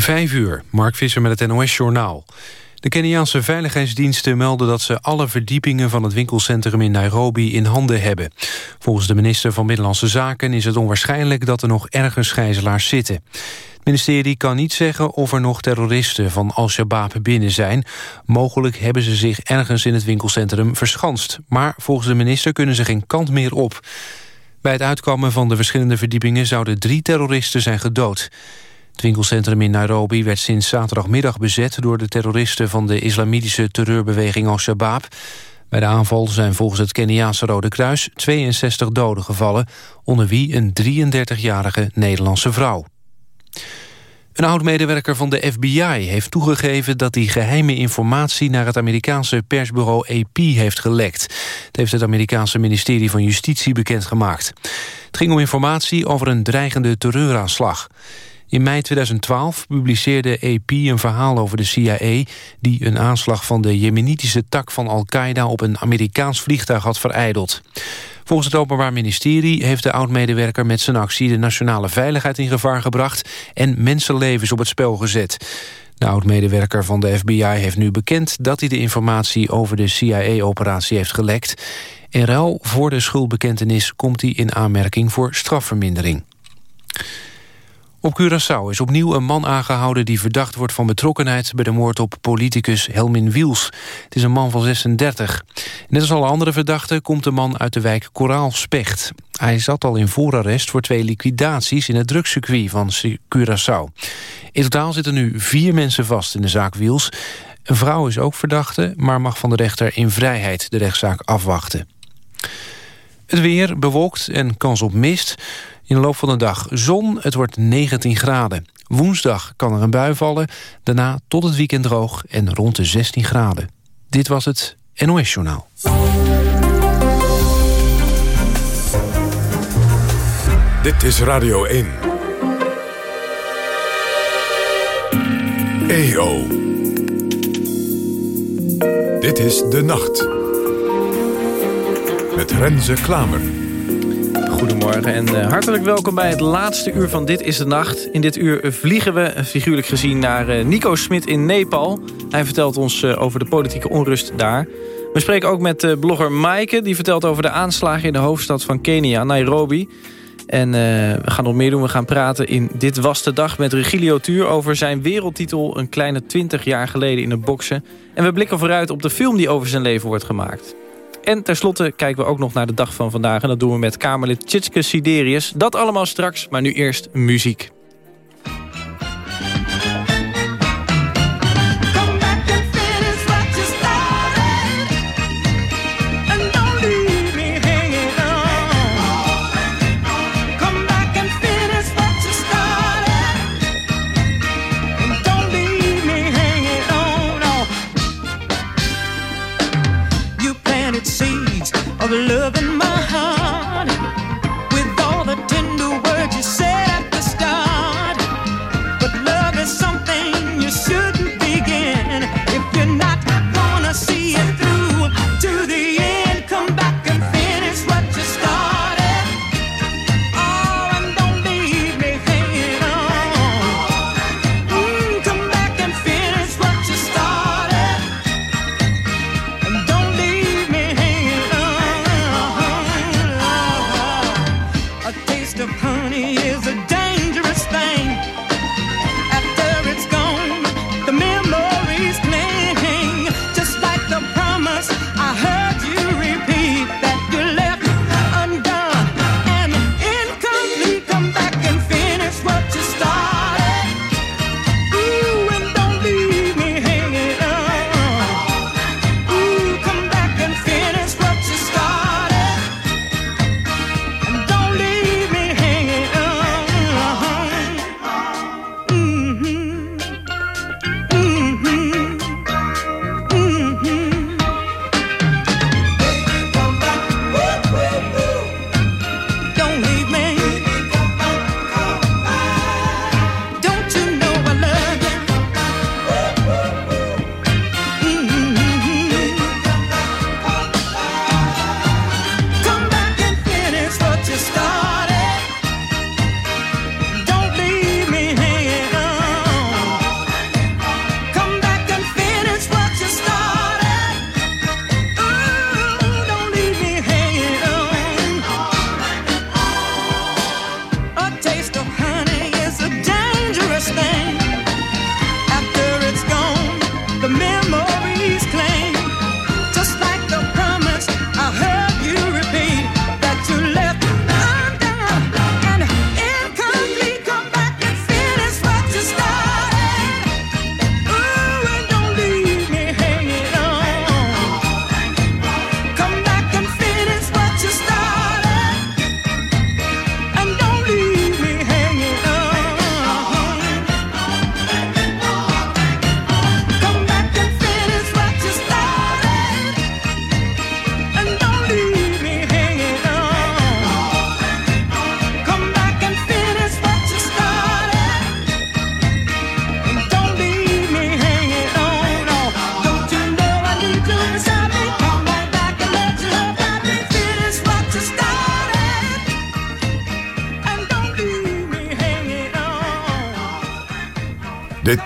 Vijf uur, Mark Visser met het NOS-journaal. De Keniaanse veiligheidsdiensten melden dat ze alle verdiepingen van het winkelcentrum in Nairobi in handen hebben. Volgens de minister van Binnenlandse Zaken is het onwaarschijnlijk dat er nog ergens gijzelaars zitten. Het ministerie kan niet zeggen of er nog terroristen van Al-Shabaab binnen zijn. Mogelijk hebben ze zich ergens in het winkelcentrum verschanst. Maar volgens de minister kunnen ze geen kant meer op. Bij het uitkomen van de verschillende verdiepingen zouden drie terroristen zijn gedood. Het winkelcentrum in Nairobi werd sinds zaterdagmiddag bezet... door de terroristen van de islamitische terreurbeweging Al-Shabaab. Bij de aanval zijn volgens het Keniaanse Rode Kruis 62 doden gevallen... onder wie een 33-jarige Nederlandse vrouw. Een oud-medewerker van de FBI heeft toegegeven dat hij geheime informatie naar het Amerikaanse persbureau AP heeft gelekt. Het heeft het Amerikaanse ministerie van Justitie bekendgemaakt. Het ging om informatie over een dreigende terreuraanslag. In mei 2012 publiceerde AP een verhaal over de CIA... die een aanslag van de jemenitische tak van Al-Qaeda... op een Amerikaans vliegtuig had vereideld. Volgens het Openbaar Ministerie heeft de oud-medewerker met zijn actie... de nationale veiligheid in gevaar gebracht... en mensenlevens op het spel gezet. De oud-medewerker van de FBI heeft nu bekend... dat hij de informatie over de CIA-operatie heeft gelekt. In ruil voor de schuldbekentenis komt hij in aanmerking voor strafvermindering. Op Curaçao is opnieuw een man aangehouden die verdacht wordt van betrokkenheid bij de moord op politicus Helmin Wiels. Het is een man van 36. Net als alle andere verdachten komt de man uit de wijk Koraalspecht. Hij zat al in voorarrest voor twee liquidaties in het drugscircuit van Curaçao. In totaal zitten nu vier mensen vast in de zaak Wiels. Een vrouw is ook verdachte, maar mag van de rechter in vrijheid de rechtszaak afwachten. Het weer bewolkt en kans op mist. In de loop van de dag zon, het wordt 19 graden. Woensdag kan er een bui vallen, daarna tot het weekend droog en rond de 16 graden. Dit was het NOS Journaal. Dit is Radio 1. EO. Dit is De Nacht. Met Renze Klamer. Goedemorgen en uh, hartelijk welkom bij het laatste uur van Dit is de Nacht. In dit uur vliegen we, figuurlijk gezien, naar uh, Nico Smit in Nepal. Hij vertelt ons over de politieke onrust daar. We spreken ook met blogger Maaike. Die vertelt over de aanslagen in de hoofdstad van Kenia, Nairobi. En we gaan nog meer doen. We gaan praten in Dit was de dag met Regilio Tuur... over zijn wereldtitel een kleine 20 jaar geleden in het boksen. En we blikken vooruit op de film die over zijn leven wordt gemaakt. En tenslotte kijken we ook nog naar de dag van vandaag. En dat doen we met Kamerlid Tjitske Siderius. Dat allemaal straks, maar nu eerst muziek.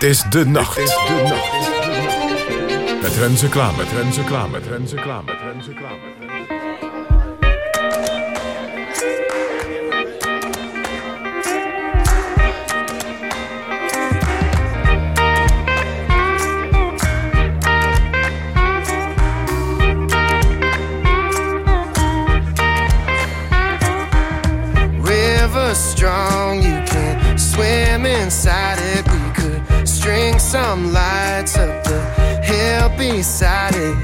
Is De Nacht. Dit is de nacht. Met Renze Klamer. Met Renze Klamer. Met Renze Klamer. Met Renze strong, you can swim inside it. Some lights up the hill beside it.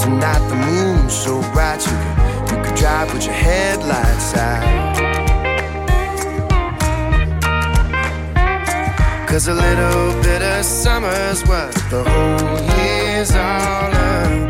Tonight the moon's so bright you could, you could drive with your headlights out. Cause a little bit of summer's what the whole year's all about.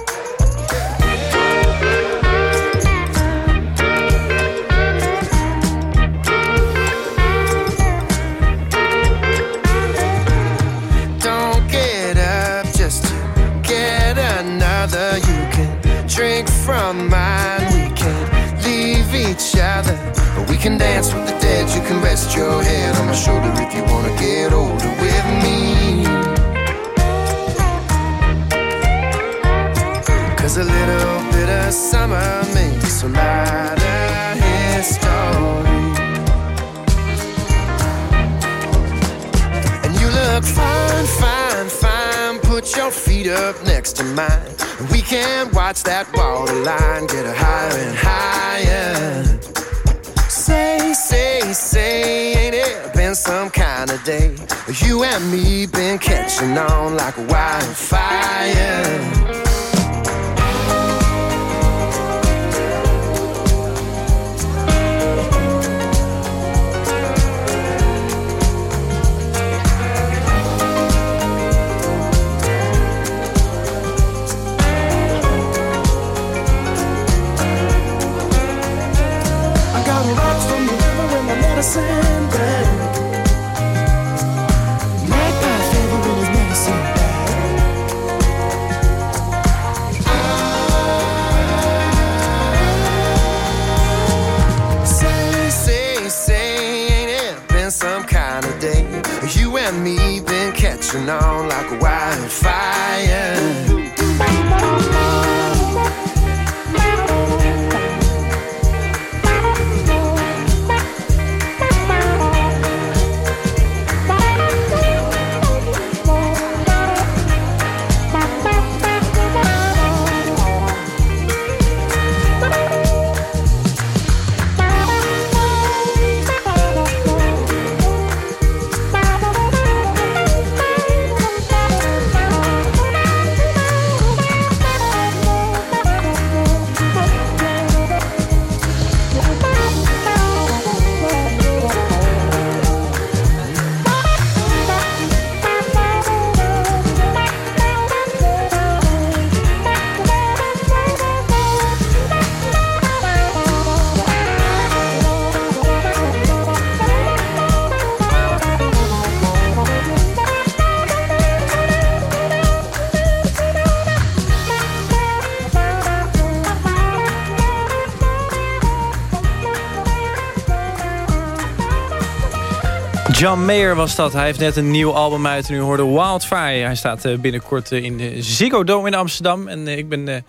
John Mayer was dat. Hij heeft net een nieuw album uit en u hoorde Wildfire. Hij staat eh, binnenkort eh, in de Ziggo Dome in Amsterdam. En eh, ik ben, eh,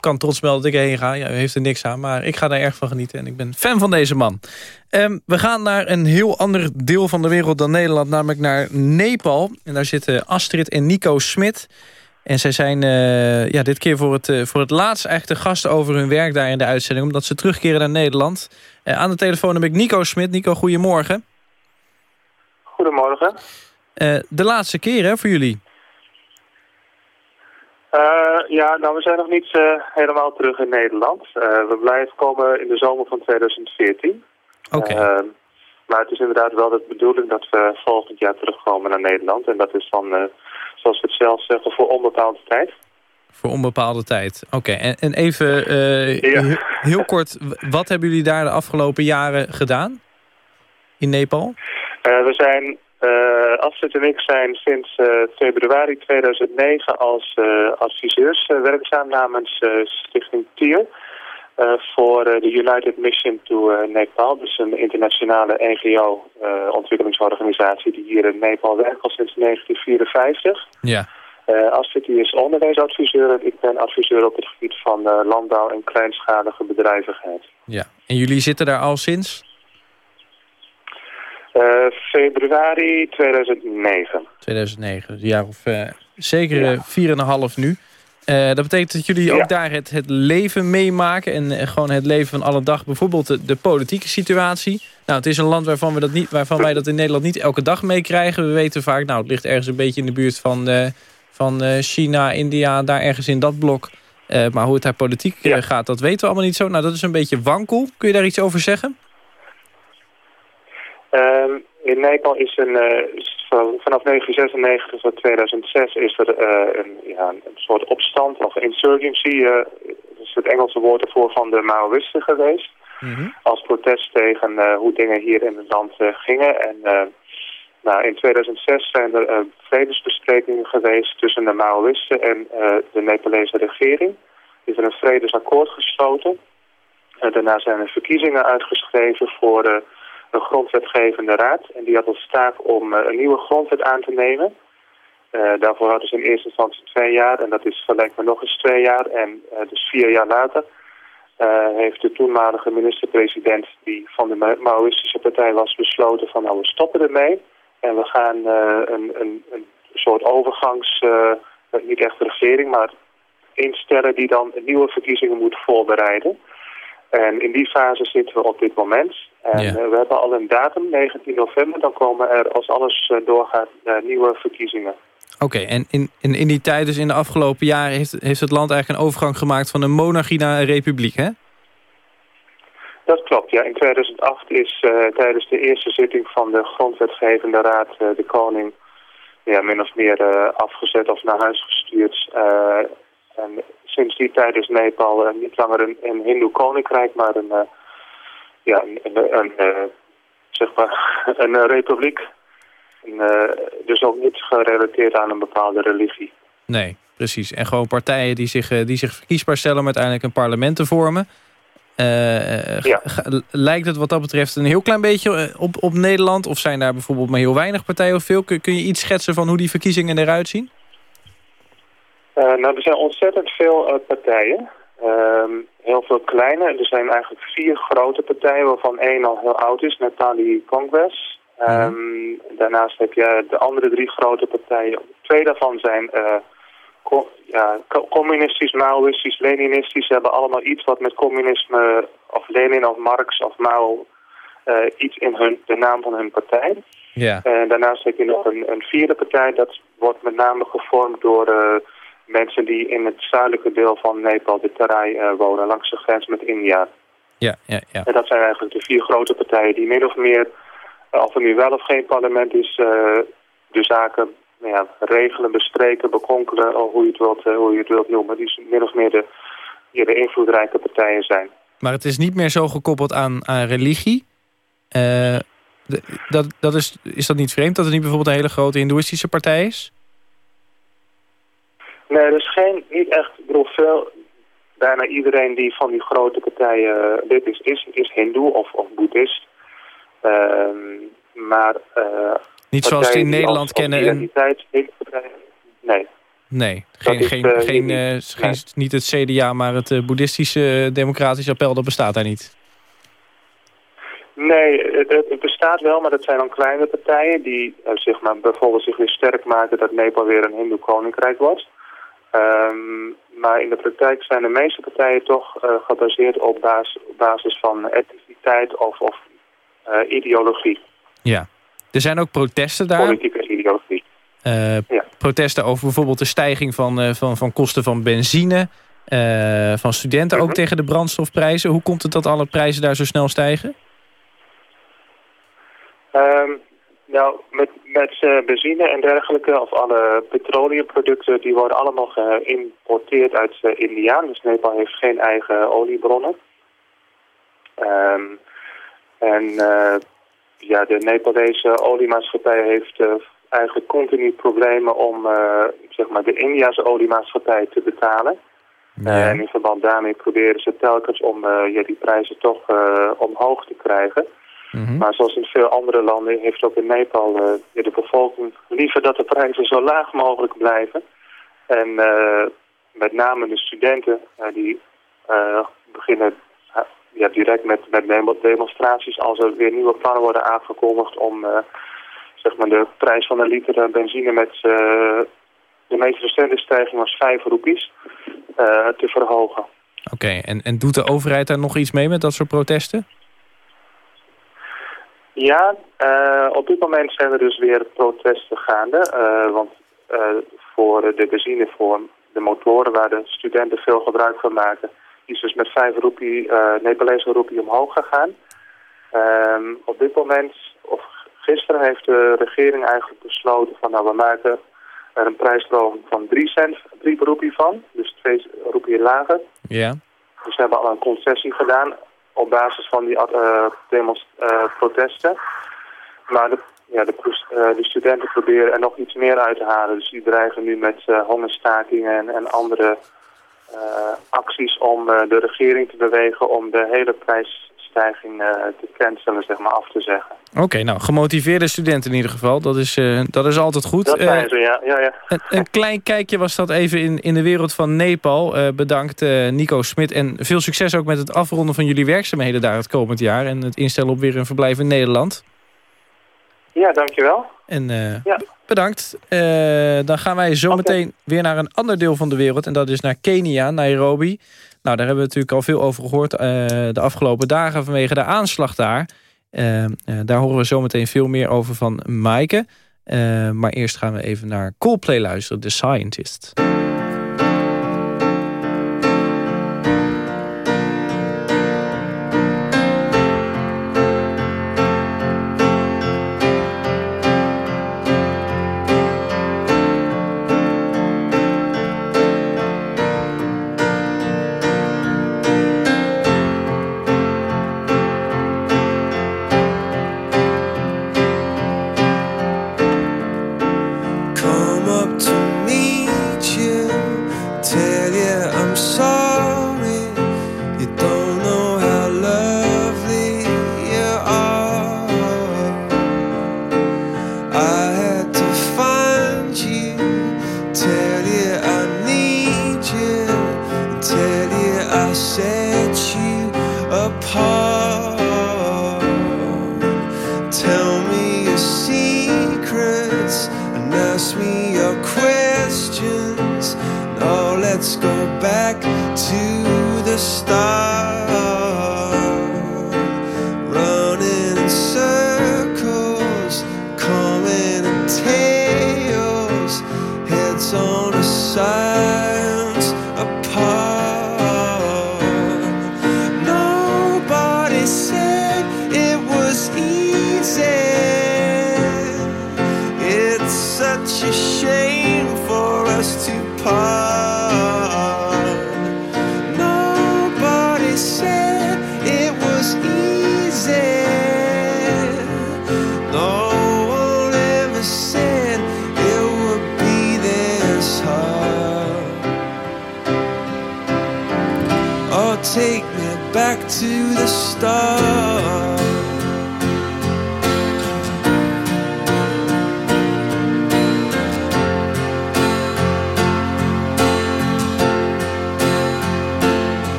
kan trots melden dat ik erheen ga. Ja, u heeft er niks aan, maar ik ga daar erg van genieten. En ik ben fan van deze man. Ehm, we gaan naar een heel ander deel van de wereld dan Nederland. Namelijk naar Nepal. En daar zitten Astrid en Nico Smit. En zij zijn eh, ja, dit keer voor het, eh, voor het laatst eigenlijk de gasten over hun werk daar in de uitzending. Omdat ze terugkeren naar Nederland. Eh, aan de telefoon heb ik Nico Smit. Nico, goedemorgen. Goedemorgen. Eh, de laatste keer hè, voor jullie. Eh, ja, nou we zijn nog niet eh, helemaal terug in Nederland. We blijven komen in de zomer van 2014. Oké. Maar het is inderdaad wel de bedoeling dat we volgend jaar terugkomen naar Nederland. En dat is dan, zoals we het zelf zeggen, voor onbepaalde tijd. Voor onbepaalde tijd. Oké, en, en even uh, Ja. he- heel kort, wat hebben jullie daar de afgelopen jaren gedaan? In Nepal? Eh, we zijn, eh Astrid en ik zijn sinds eh, februari 2009 als adviseurs werkzaam namens Stichting TIER. voor de United Mission to Nepal. Dus een internationale NGO-ontwikkelingsorganisatie die hier in Nepal werkt al sinds 1954. Ja. Astrid is onderwijsadviseur en ik ben adviseur op het gebied van landbouw en kleinschalige bedrijvigheid. ja. En jullie zitten daar al sinds? Eh, februari 2009. 2009, dus een jaar of eh, zeker eh, vier en een half nu. Eh, dat betekent dat jullie Ja. ook daar het, het leven meemaken... en eh, gewoon het leven van alle dag. Bijvoorbeeld de, de politieke situatie. Nou, het is een land waarvan, we dat niet, waarvan wij dat in Nederland niet elke dag meekrijgen. We weten vaak, nou, het ligt ergens een beetje in de buurt van, eh, van eh, China, India... daar ergens in dat blok. Eh, maar hoe het daar politiek eh, Ja. gaat, dat weten we allemaal niet zo. Nou, dat is een beetje wankel. Kun je daar iets over zeggen? Ehm, in Nepal is een, eh, vanaf 1996 tot 2006 is er eh, een, ja, een soort opstand of insurgency. eh, dat is het Engelse woord ervoor van de Maoïsten geweest. Als protest tegen hoe dingen hier in het land gingen. En nou, in 2006 zijn er vredesbesprekingen geweest tussen de Maoïsten en de Nepalese regering. Is er een vredesakkoord gesloten. En daarna zijn er verkiezingen uitgeschreven voor eh, een grondwetgevende raad. En die had als taak om eh, een nieuwe grondwet aan te nemen. Eh, daarvoor hadden ze in eerste instantie twee jaar en dat is verlengd met nog eens twee jaar. En eh, dus vier jaar later heeft de toenmalige minister-president die van de Ma- Maoïstische partij was besloten van nou we stoppen ermee. En we gaan een, een, een soort overgangs, niet echt regering, maar instellen die dan nieuwe verkiezingen moet voorbereiden. En in die fase zitten we op dit moment. En Ja. eh, we hebben al een datum, 19 november. Dan komen er, als alles eh, doorgaat, eh, nieuwe verkiezingen. Oké, en in, in, in die tijd, dus in de afgelopen jaren... Heeft, heeft het land eigenlijk een overgang gemaakt van een monarchie naar een republiek, hè? Dat klopt, ja. In 2008 is tijdens de eerste zitting van de grondwetgevende raad de koning ja, min of meer afgezet of naar huis gestuurd. En sinds die tijd is Nepal eh, niet langer een, een hindoe koninkrijk, maar een, eh, ja, een, een, een, eh, zeg maar een republiek. En, dus ook niet gerelateerd aan een bepaalde religie. Nee, precies. En gewoon partijen die zich, die zich verkiesbaar stellen... om uiteindelijk een parlement te vormen. Ja. Lijkt het wat dat betreft een heel klein beetje op, op Nederland? Of zijn daar bijvoorbeeld maar heel weinig partijen of veel? Kun, kun je iets schetsen van hoe die verkiezingen eruit zien? Eh, nou, er zijn ontzettend veel eh, partijen. Ehm, heel veel kleine. Er zijn eigenlijk vier grote partijen, waarvan één al heel oud is, Nepali Congress. Ehm, Daarnaast heb je de andere drie grote partijen. Twee daarvan zijn eh, co- ja, co- communistisch, Maoïstisch, Leninistisch. Ze hebben allemaal iets wat met communisme of Lenin of Marx of Mao... iets in hun, de naam van hun partij. Ja. Daarnaast heb je nog een, een vierde partij. Dat wordt met name gevormd door mensen die in het zuidelijke deel van Nepal, de Terai, eh, wonen, langs de grens met India. Ja, ja, ja. En dat zijn eigenlijk de vier grote partijen die min of meer, eh, of er nu wel of geen parlement is, eh, de zaken nou ja, regelen, bespreken, bekonkelen, of hoe je het wilt, hoe je het wilt noemen. Die min of meer de, de invloedrijke partijen zijn. Maar het is niet meer zo gekoppeld aan, aan religie. Dat, dat is, is dat niet vreemd dat het niet bijvoorbeeld een hele grote hindoeïstische partij is? Nee, er is geen, niet echt, ik bedoel, veel, bijna iedereen die van die grote partijen eh, lid is, is, is hindoe of, of boeddhist. Ehm, maar... eh, Niet zoals het in die Nederland kennen. Een, Nee. nee, geen, is, geen, eh, geen, eh, geen, niet het CDA, maar het eh, boeddhistische eh, democratische appel, dat bestaat daar niet. Nee, het, het- bestaat wel, maar dat zijn dan kleine partijen die eh, zeg maar, bijvoorbeeld zich weer sterk maken dat Nepal weer een hindoe koninkrijk wordt. Ehm, maar in de praktijk zijn de meeste partijen toch eh, gebaseerd op basis, op basis van etniciteit of, of eh, ideologie, Ja. Er zijn ook protesten daar. politieke ideologie. Eh, Ja. Protesten over bijvoorbeeld de stijging van, van, van kosten van benzine. van studenten ook Mhm. tegen de brandstofprijzen. Hoe komt het dat alle prijzen daar zo snel stijgen? Ehm, Nou, met, met uh, benzine en dergelijke, of alle petroleumproducten, die worden allemaal geïmporteerd uit uh, India. Dus Nepal heeft geen eigen oliebronnen. Um, en uh, ja, de Nepalese oliemaatschappij heeft eigenlijk continu problemen om zeg maar de Indiase oliemaatschappij te betalen. En in verband daarmee proberen ze telkens om ja, die prijzen toch omhoog te krijgen. Mhm. Maar zoals in veel andere landen heeft ook in Nepal uh, de bevolking liever dat de prijzen zo laag mogelijk blijven. En uh, met name de studenten uh, die beginnen ja, direct met, met demonstraties als er weer nieuwe plannen worden aangekondigd om zeg maar de prijs van een liter benzine met de meest recente stijging was 5 roepies te verhogen. Oké, en, en doet de overheid daar nog iets mee met dat soort protesten? Ja, uh, op dit moment zijn er dus weer protesten gaande. Uh, want uh, voor de benzine voor de motoren waar de studenten veel gebruik van maken... is dus met 5 roepie, Nepalese roepie omhoog gegaan. Ehm, op dit moment, of gisteren heeft de regering eigenlijk besloten van... nou, we maken er een prijsverhoging van 3 cent, 3 roepie van. Dus 2 roepie lager. Ja. Dus we hebben al een concessie gedaan op basis van die uh, demos, uh, protesten. Maar de, ja, de, uh, de, studenten proberen er nog iets meer uit te halen. Dus die dreigen nu met hongerstakingen en, en andere acties om de regering te bewegen om de hele prijsstijging te cancelen, zeg maar, af te zeggen. Oké, nou, gemotiveerde studenten in ieder geval. Dat is, dat is altijd goed. Dat zijn ze, ja. ja, ja. Een, een, klein kijkje was dat even in, in de wereld van Nepal. Uh, bedankt Nico Smit. En veel succes ook met het afronden van jullie werkzaamheden daar het komend jaar. En het instellen op weer een verblijf in Nederland. Ja, dankjewel. En ja. bedankt. dan gaan wij zo meteen weer naar een ander deel van de wereld. En dat is naar Kenia, Nairobi. Nou, daar hebben we natuurlijk al veel over gehoord de afgelopen dagen vanwege de aanslag daar. Uh, uh, daar horen we zometeen veel meer over van Maaike. Uh, maar eerst gaan we even naar Coldplay luisteren, The Scientist.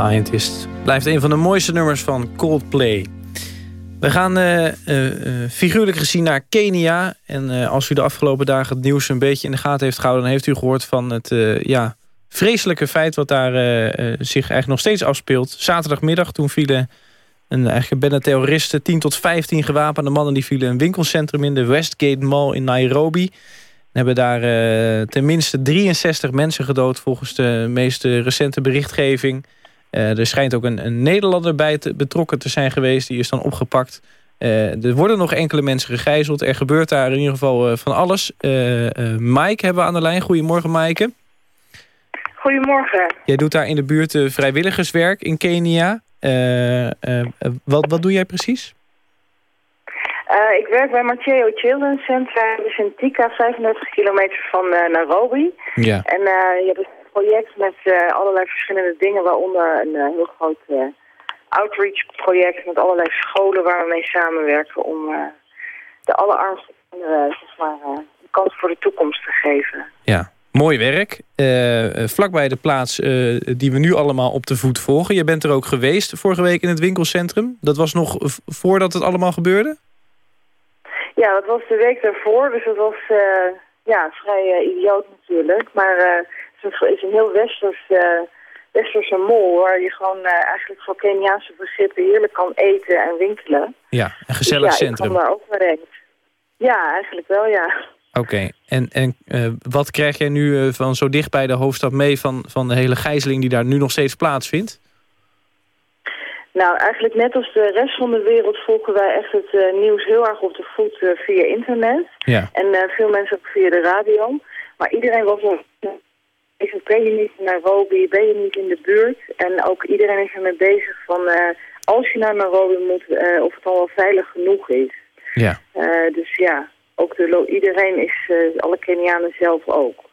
Scientist. Blijft een van de mooiste nummers van Coldplay. We gaan eh, eh, eh, figuurlijk gezien naar Kenia. En als u de afgelopen dagen het nieuws een beetje in de gaten heeft gehouden... dan heeft u gehoord van het ja, vreselijke feit... wat daar zich eigenlijk nog steeds afspeelt. Zaterdagmiddag toen vielen een, eigenlijk een terroristen... 10 tot 15 gewapende mannen die vielen een winkelcentrum in... de Westgate Mall in Nairobi. En hebben daar tenminste 63 mensen gedood... volgens de meest recente berichtgeving... Eh, er schijnt ook een, een Nederlander bij te, betrokken te zijn geweest. Die is dan opgepakt. Eh, er worden nog enkele mensen gegijzeld. Er gebeurt daar in ieder geval eh, van alles. Mike hebben we aan de lijn. Goedemorgen, Maaike. Goedemorgen. Jij doet daar in de buurt vrijwilligerswerk in Kenia. Wat, wat doe jij precies? Ik werk bij Matteo Children's Center. Dat is in Tika, 35 kilometer van Nairobi. Ja. En eh, je hebt project met eh, allerlei verschillende dingen, waaronder een eh, heel groot eh, outreach project met allerlei scholen waar we mee samenwerken om de allerarmste kinderen zeg maar, een kans voor de toekomst te geven. Ja, mooi werk. Vlakbij de plaats die we nu allemaal op de voet volgen. Je bent er ook geweest vorige week in het winkelcentrum. Dat was nog voordat het allemaal gebeurde? Ja, dat was de week daarvoor, dus dat was ja, vrij idioot natuurlijk. Maar het is een, heel westers, eh, westerse mol waar je gewoon eh, eigenlijk voor Keniaanse begrippen heerlijk kan eten en winkelen. Ja, een gezellig dus ja, centrum. ik kwam daar ook heen. Ja, eigenlijk wel, ja. Oké, en, en eh, wat krijg jij nu van zo dicht bij de hoofdstad mee... Van, van de hele gijzeling die daar nu nog steeds plaatsvindt? Nou, eigenlijk net als de rest van de wereld volgen wij echt het nieuws heel erg op de voet via internet. Ja. En veel mensen ook via de radio. Maar iedereen was Ik ben je niet in Nairobi, ben je niet in de buurt. En ook iedereen is ermee bezig van eh, als je naar Nairobi moet, eh, of het al wel veilig genoeg is. Ja. Eh, dus ja, ook de iedereen is, alle Kenianen zelf ook.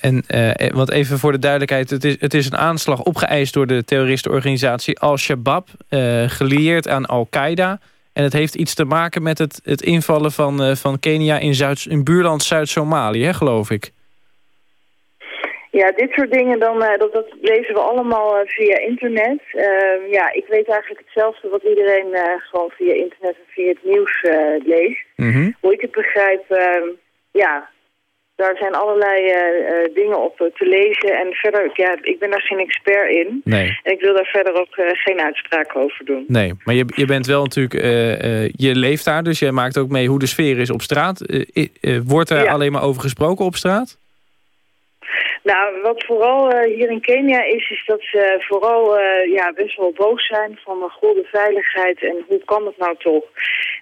En, en want even voor de duidelijkheid... Het is, het is een aanslag opgeëist door de terroristenorganisatie Al-Shabaab... gelieerd aan Al-Qaeda. En het heeft iets te maken met het, het invallen van, van Kenia... in, Zuid, in buurland Zuid-Somalië, geloof ik. Ja, dit soort dingen, dan, eh, dat, dat lezen we allemaal eh, via internet. Eh, ja, ik weet eigenlijk hetzelfde wat iedereen eh, gewoon via internet en via het nieuws leest. Mhm. Hoe ik het begrijp, eh, ja, daar zijn allerlei dingen op te lezen. En verder, ja, ik ben daar geen expert in. Nee. En ik wil daar verder ook geen uitspraak over doen. Nee, maar je, je bent wel natuurlijk... je leeft daar, dus je maakt ook mee hoe de sfeer is op straat. Wordt er Ja. alleen maar over gesproken op straat? Nou, wat vooral eh, hier in Kenia is, is dat ze vooral eh, ja, best wel boos zijn van de goede veiligheid en hoe kan het nou toch?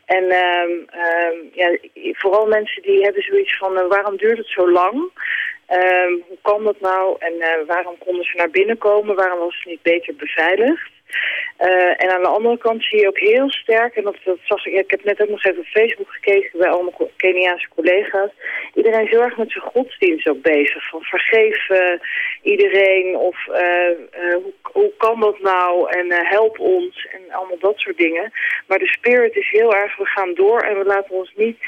En ehm, ehm, ja, vooral mensen die hebben zoiets van eh, waarom duurt het zo lang? Ehm, hoe kan dat nou? En waarom konden ze naar binnen komen? Waarom was het niet beter beveiligd? Uh, en aan de andere kant zie je ook heel sterk, en dat, dat zag ik, ik heb net ook nog even op Facebook gekeken bij allemaal Keniaanse collega's. Iedereen is heel erg met zijn godsdienst ook bezig. Van vergeef uh, iedereen of uh, hoe, hoe kan dat nou en help ons en allemaal dat soort dingen. Maar de spirit is heel erg, we gaan door en we laten ons niet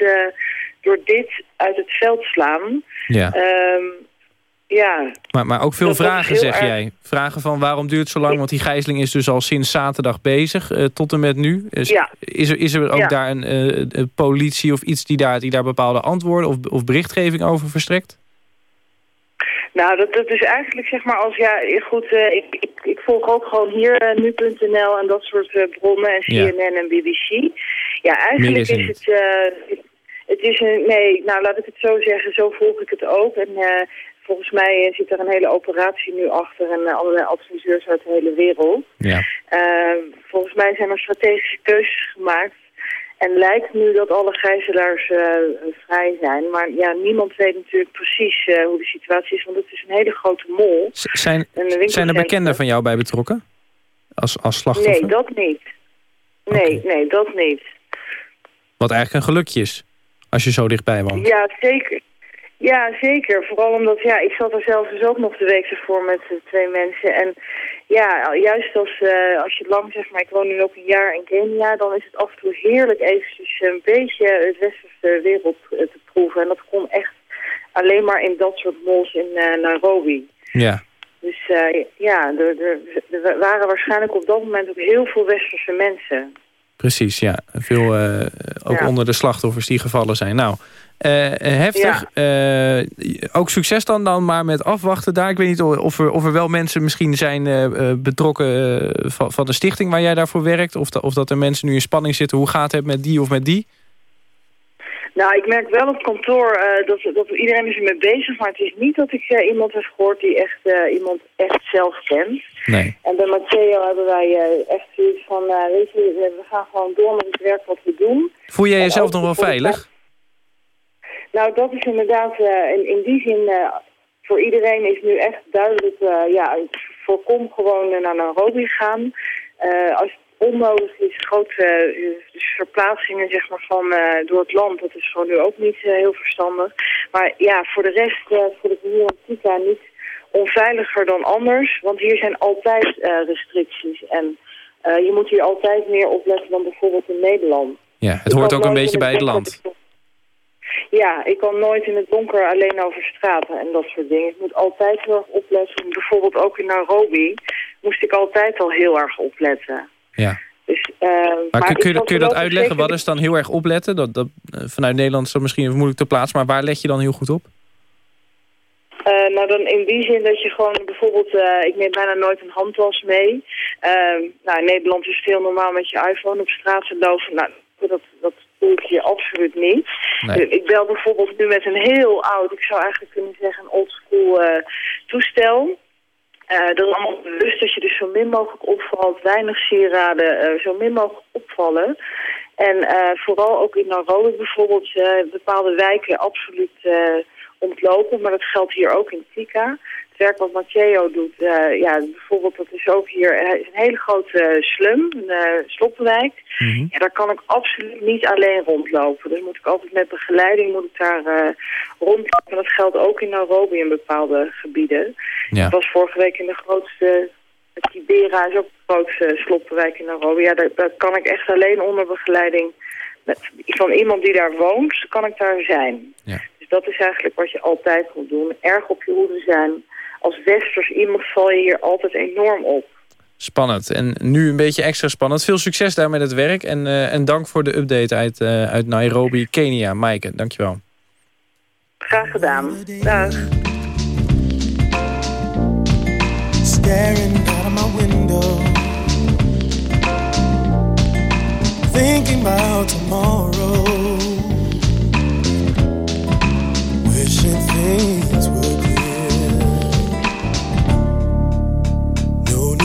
door dit uit het veld slaan. Ja. Um, ja. Maar, maar ook veel vragen, zeg jij. Vragen van waarom duurt het zo lang? Want die gijzeling is dus al sinds zaterdag bezig, uh, tot en met nu. Is, ja. is, er, is er ook daar een, uh, een, politie of iets die daar, die daar bepaalde antwoorden of, of berichtgeving over verstrekt? Nou, dat, dat is eigenlijk zeg maar als, ja, goed, uh, ik, ik, ik, volg ook gewoon hier nu.nl en dat soort bronnen en CNN ja. en BBC. Ja, eigenlijk is, is het, het is een, nee, nou laat ik het zo zeggen, zo volg ik het ook. En volgens mij eh, zit er een hele operatie nu achter en uh, allerlei adviseurs uit de hele wereld. Ja. Uh, volgens mij zijn er strategische keuzes gemaakt. En lijkt nu dat alle gijzelaars uh, vrij zijn. Maar ja, niemand weet natuurlijk precies hoe de situatie is. Want het is een hele grote mol. Z zijn, zijn er bekenden van jou bij betrokken? Als, als slachtoffer? Nee, dat niet. Nee, okay. nee, dat niet. Wat eigenlijk een gelukje is. Als je zo dichtbij woont. Ja, zeker. Ja, zeker. Vooral omdat, ja, ik zat er zelf dus ook nog de week ervoor met twee mensen. En ja, juist als, uh, als je lang, zeg maar, ik woon nu ook een jaar in Kenia, dan is het af en toe heerlijk eventjes een beetje het westerse wereld te proeven. En dat kon echt alleen maar in dat soort malls in uh, Nairobi. Ja. Dus ja, er, er, er waren waarschijnlijk op dat moment ook heel veel westerse mensen. Precies, ja. Veel ook ja. onder de slachtoffers die gevallen zijn. Nou, uh, heftig. Ja. Uh, ook succes dan, dan maar met afwachten daar. Ik weet niet of er, of er wel mensen misschien zijn uh, betrokken van, van de stichting waar jij daarvoor werkt. Of, of dat er mensen nu in spanning zitten. Hoe gaat het met die of met die? Nou, ik merk wel op kantoor dat, dat iedereen is ermee bezig. Maar het is niet dat ik iemand heb gehoord die echt, iemand echt zelf kent. Nee. En bij Matteo hebben wij echt zoiets van, weet je, we gaan gewoon door met het werk wat we doen. Voel jij jezelf nog wel veilig? Nou, dat is inderdaad, uh, in, in die zin, uh, voor iedereen is nu echt duidelijk, uh, ja, voorkom gewoon naar Nairobi gaan. als het onnodig is, grote dus verplaatsingen zeg maar, van, door het land, dat is gewoon nu ook niet heel verstandig. Maar ja, voor de rest, voor de Antica niet onveiliger dan anders, want hier zijn altijd restricties en je moet hier altijd meer opletten dan bijvoorbeeld in Nederland. Ja, het hoort ook een beetje bij het land. Ja, ik kan nooit in het donker alleen over straten en dat soort dingen. Ik moet altijd heel erg opletten. Bijvoorbeeld ook in Nairobi moest ik altijd al heel erg opletten. Ja. Dus, uh, maar, maar kun, kun, kun je dat uitleggen? Wat is dan heel erg opletten? Dat, dat, uh, vanuit Nederland is dat misschien moeilijk te plaatsen. Maar waar leg je dan heel goed op? Uh, nou, dan in die zin dat je gewoon bijvoorbeeld... Uh, ik neem bijna nooit een handtas mee. Uh, nou, in Nederland is het heel normaal met je iPhone op straat te lopen. Nou, dat, dat doe ik hier absoluut niet. Ik bel bijvoorbeeld nu met een heel oud, ik zou eigenlijk kunnen zeggen, een oldschool uh, toestel. Uh, dat is allemaal bewust dat je dus zo min mogelijk opvalt, weinig sieraden, uh, zo min mogelijk opvallen. En vooral ook in Nairobi bijvoorbeeld bepaalde wijken absoluut ontlopen, maar dat geldt hier ook in Tika werk wat Matteo doet, uh, ja, bijvoorbeeld dat is ook hier uh, is een hele grote slum, een uh, sloppenwijk. Mm -hmm. ja, daar kan ik absoluut niet alleen rondlopen. Dus moet ik altijd met begeleiding moet ik daar rondlopen. Dat geldt ook in Nairobi in bepaalde gebieden. Ja. Ik was vorige week in de grootste, Kibera is ook de grootste sloppenwijk in Nairobi. Ja, daar, daar kan ik echt alleen onder begeleiding met, van iemand die daar woont, kan ik daar zijn. Ja. Dus dat is eigenlijk wat je altijd moet doen. Erg op je hoede zijn als westers iemand val je hier altijd enorm op. Spannend. En nu een beetje extra spannend. Veel succes daar met het werk. En, uh, en dank voor de update uit, uh, uit Nairobi, Kenia. Maaike, dankjewel. Graag gedaan. Dag. Staring out of my window Thinking about tomorrow Wishing things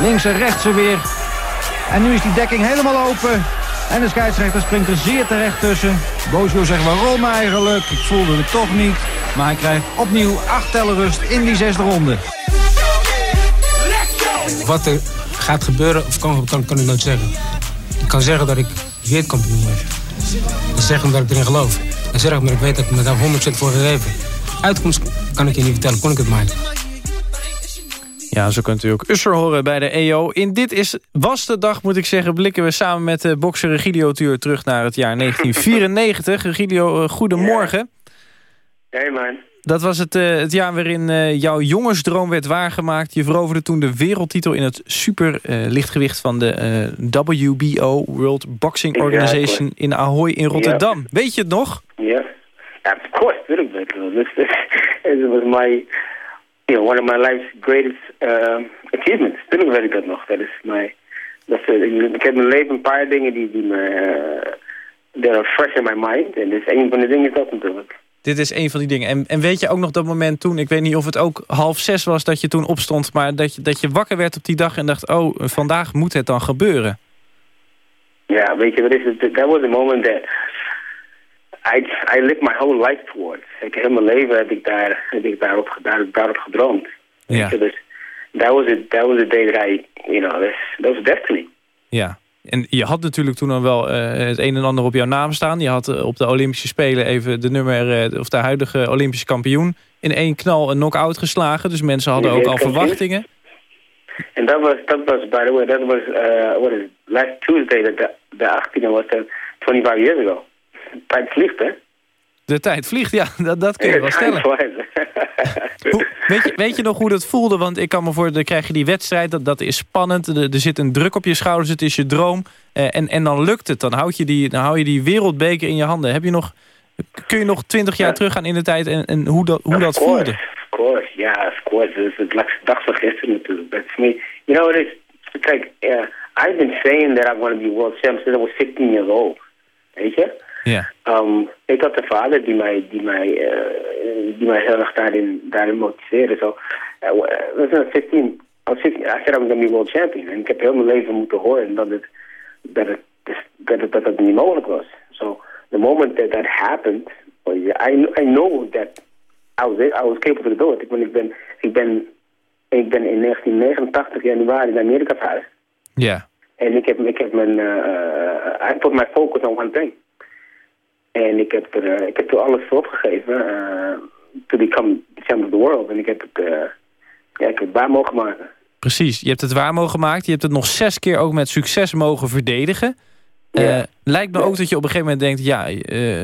Links en rechts er weer. En nu is die dekking helemaal open. En de scheidsrechter springt er zeer terecht tussen. Bojo zegt waarom eigenlijk. Ik voelde het toch niet. Maar hij krijgt opnieuw acht tellen rust in die zesde ronde. Wat er gaat gebeuren of kan, kan, kan ik nooit zeggen. Ik kan zeggen dat ik wereldkampioen word. Ik zeg omdat ik erin geloof. En zeg omdat ik weet dat ik me daar 100% voor gegeven. Uitkomst kan ik je niet vertellen, kon ik het maar. Ja, zo kunt u ook Usher horen bij de EO. In Dit is, was de dag, moet ik zeggen, blikken we samen met de bokser Regilio Tuur terug naar het jaar 1994. Regilio, uh, goedemorgen. Hey man. Dat was het, uh, het jaar waarin uh, jouw jongensdroom werd waargemaakt. Je veroverde toen de wereldtitel in het super lichtgewicht van de WBO, World Boxing Organization, in Ahoy in Rotterdam. Weet je het nog? Ja, yeah. of course. This was my you know, one of my life's greatest uh, achievements. Tuurlijk weet ik dat nog. Dat is mijn, dat is, ik heb in mijn leven een paar dingen die, die me, that are fresh in my mind. En dus een van de dingen is dat natuurlijk. Dit is een van die dingen. En, en weet je ook nog dat moment toen, ik weet niet of het ook half zes was dat je toen opstond, maar dat je, dat je wakker werd op die dag en dacht, oh, vandaag moet het dan gebeuren. Ja, weet je, wat is het? That was a moment that I, I lived my whole life towards. Ik, heel mijn leven heb ik, daar, heb ik daarop, daar, daarop gedroomd. Ja. Dus that was, a, that was a day that I, you know, that was destiny. Ja. En je had natuurlijk toen al wel uh, het een en ander op jouw naam staan. Je had uh, op de Olympische Spelen even de nummer, uh, of de huidige Olympische kampioen... in één knal een knock-out geslagen. Dus mensen hadden ook al verwachtingen. En dat was, dat was, by the way, dat was, what is last Tuesday, de, de 18e was dat 25 years ago tijd vliegt, hè? De tijd vliegt, ja, dat, dat kun je wel stellen. hoe, weet, je, weet je nog hoe dat voelde? Want ik kan me voor, dan krijg je die wedstrijd, dat, dat is spannend. Er, er zit een druk op je schouders, het is je droom. Eh, en, en dan lukt het, dan, houd je die, dan hou je die wereldbeker in je handen. Heb je nog Kun je nog twintig jaar teruggaan in de tijd en, en hoe dat, hoe of dat course, voelde? Of course, ja, of course. Het is het dag van gisteren natuurlijk. Me. You know, it is, kijk, uh, I've been saying that I want to be world champion since I was 15 years old. Weet je? Ja. Um, ik had een vader die mij, die mij, uh, die mij heel erg daarin, daarin motiveerde. So, uh, was 15, I was 15, I said I was going to be world champion. En ik heb heel mijn leven moeten horen dat het, dat het, dat het, dat het niet mogelijk was. So, the moment that that happened, I, I know that I was, I was capable to do it. Ik ben, ik ben, ik ben, ik ben in 1989 januari naar Amerika verhuisd. Ja. En ik heb, ik heb mijn, uh, I put my focus on one thing. En ik heb er, uh, ik heb er alles voor opgegeven uh, to become the champion of the world. En ik heb het, uh, ja, ik heb het waar mogen maken. Precies, je hebt het waar mogen maken. Je hebt het nog zes keer ook met succes mogen verdedigen. Ja. lijkt me ook dat je op een gegeven moment denkt... ja,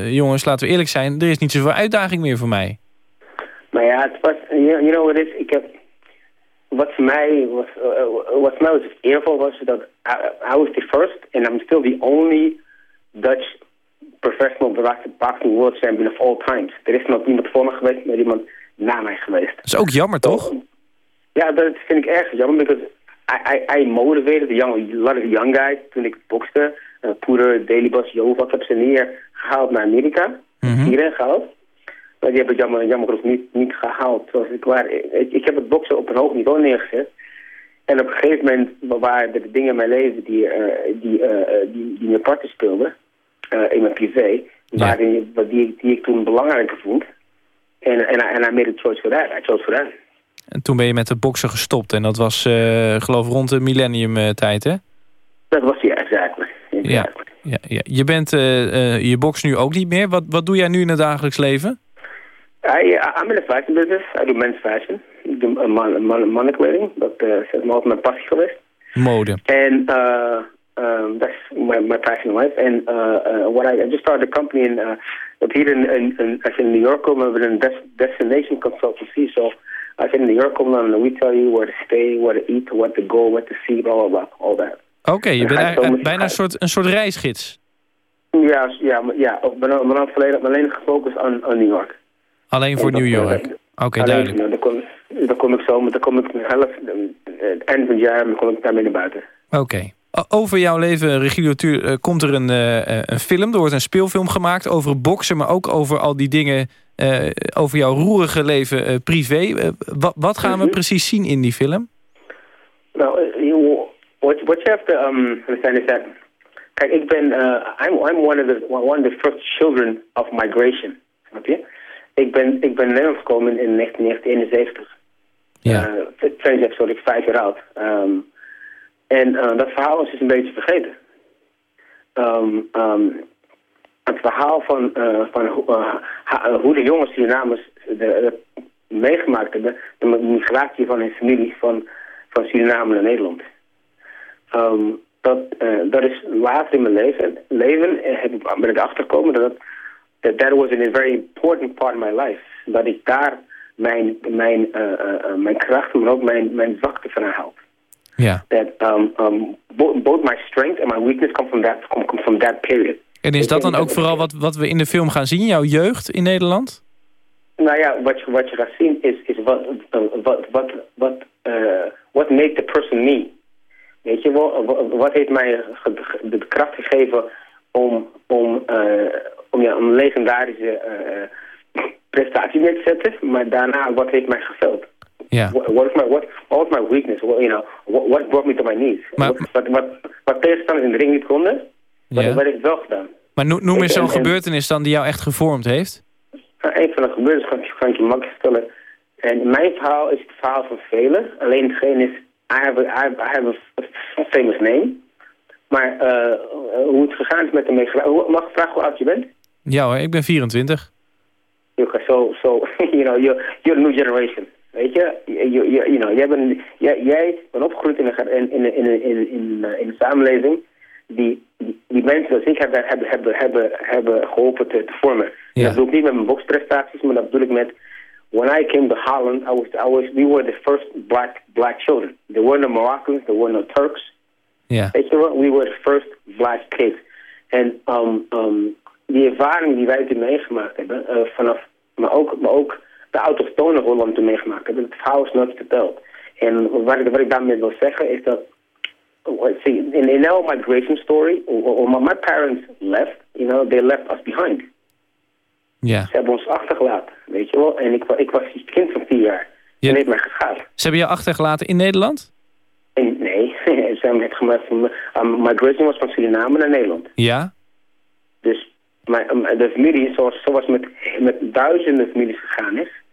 jongens, laten we eerlijk zijn... er is niet zoveel uitdaging meer voor mij. Maar ja, het was, you know what it is, ik heb... Wat voor mij was, wat voor mij was eervol was dat I, I was the first and I'm still the only Dutch professional boxing world champion of all times. Er is nog niemand voor me geweest, maar iemand na mij geweest. Dat is ook jammer, toch? Ja, dat vind ik erg jammer, because I, I, I motivated the young, a lot of young guys toen ik bokste. Uh, Poeder, Daily Boss, Jova, ik heb ze neer gehaald naar Amerika. Mhm. Hierin gehaald. Maar die hebben jammer, jammer genoeg niet, niet gehaald zoals ik waar. Ik, ik heb het boksen op een hoog niveau neergezet. En op een gegeven moment waren er dingen in mijn leven die, uh, die, uh, die, die me parten speelden. Uh, in mijn privé. Ja. Waarin, die, die ik toen belangrijker vond. En en I made a choice for that. I chose for that. En toen ben je met de boksen gestopt. En dat was, uh, geloof rond de millennium tijd, hè? Dat was, ja, exactly. exactly. Ja, ja, ja. Je bent, uh, je bokst nu ook niet meer. Wat, wat doe jij nu in het dagelijks leven? I, I'm in the fashion business. I do men's fashion. Ik doe man, man, mannenkleding. Dat is altijd mijn passie geweest. Mode. En uh, um, that's my, my passion in life. And uh, uh, what I, I just started a company in, uh, hier in, in, in, als je in New York we hebben een des, destination consultancy. So je in New York komt, dan we tell you where to stay, where to eat, what to go, what to see, blah, blah, blah, all that. Oké, okay, je bent eigenlijk bijna een soort, een soort reisgids. Ja, ja, ja. Ik ben, volledig alleen gefocust aan New York. Alleen voor New York? Oké, okay, duidelijk. Dan kom, dan kom ik zo, maar dan kom ik half, het eind van het jaar dan kom ik daarmee naar buiten. Oké. Okay. Over jouw leven, Regilio Tuur, uh, komt er een, uh, een film. Er wordt een speelfilm gemaakt over boksen, maar ook over al die dingen... Uh, over jouw roerige leven privé. wat, wat gaan we precies zien in die film? Nou, what, what you have to um, understand is that... Kijk, ik ben... I'm, I'm one, of the, one of the first children of migration. Snap je? Ik ben, ik ben Nederland gekomen in 1971. Ja. Uh, 72, sorry, vijf jaar oud. Um, en uh, dat verhaal is dus een beetje vergeten. Um, um, het verhaal van, uh, van hoe de jongens Surinamers de, de, meegemaakt hebben... de migratie van hun familie van, van Suriname naar Nederland. dat, dat is later in mijn leven, leven heb ik, ben ik dat het that was a very important part of my life. Dat ik daar mijn, mijn, mijn krachten, maar ook mijn, mijn zwakte van haal. Ja. That um, um, both, both my strength and my weakness come from that, come, come from that period. En is dat dan ook vooral wat, wat we in de film gaan zien, jouw jeugd in Nederland? Nou ja, wat je, wat je gaat zien is, is wat, wat, wat, wat, what made the person me. Weet je wel, wat heeft mij de kracht gegeven om, om, om, ja, om legendarische uh, prestatie neer te zetten. Maar daarna, wat heeft mij geveld? Ja. What, what, is my, what, what was my weakness? What, you know, what, what brought me to my knees? Maar, wat, wat, wat tegenstanders in de ring niet konden, wat, heb ik wel gedaan. Maar no, noem eens zo'n gebeurtenis dan die jou echt gevormd heeft. Nou, een van de gebeurtenissen kan, kan ik je makkelijk stellen. En mijn verhaal is het verhaal van velen. Alleen hetgeen is, I have a, I have a famous name. Maar uh, hoe het gegaan is met de meegegaan... Mag ik vragen hoe oud je bent? Ja hoor, ik ben 24. Oké, so, so, you know, you're, you're new generation. Weet je, you, you, you know, jij, bent, jij, jij bent opgegroeid in een, in, in, in, in, in, in een samenleving die, die, die mensen zoals ik hebben, hebben, hebben, hebben, hebben geholpen te, te vormen. Ja. Dat bedoel ik niet met mijn boksprestaties, maar dat bedoel ik met... When I came to Holland, I was, I was, we were the first black, black children. There were no Moroccans, there were no Turks. Ja. Weet je wel, we were the first black kids. En um, um, die ervaring die wij toen meegemaakt hebben, eh, vanaf, maar, ook, maar ook de autochtone Holland toen meegemaakt hebben, het verhaal is nooit verteld. En wat ik, wat ik daarmee wil zeggen is dat, see, in, in our migration story, when my parents left, you know, they left us behind. Ja. Ze hebben ons achtergelaten, weet je wel. En ik, ik was kind van vier jaar. Ja. En heeft mij geschaad. Ze hebben je achtergelaten in Nederland? En nee, ze hebben het gemaakt van... Um, migration was van Suriname naar Nederland. Ja. Dus mijn, um, de familie, zoals, zoals met, met duizenden families gegaan is...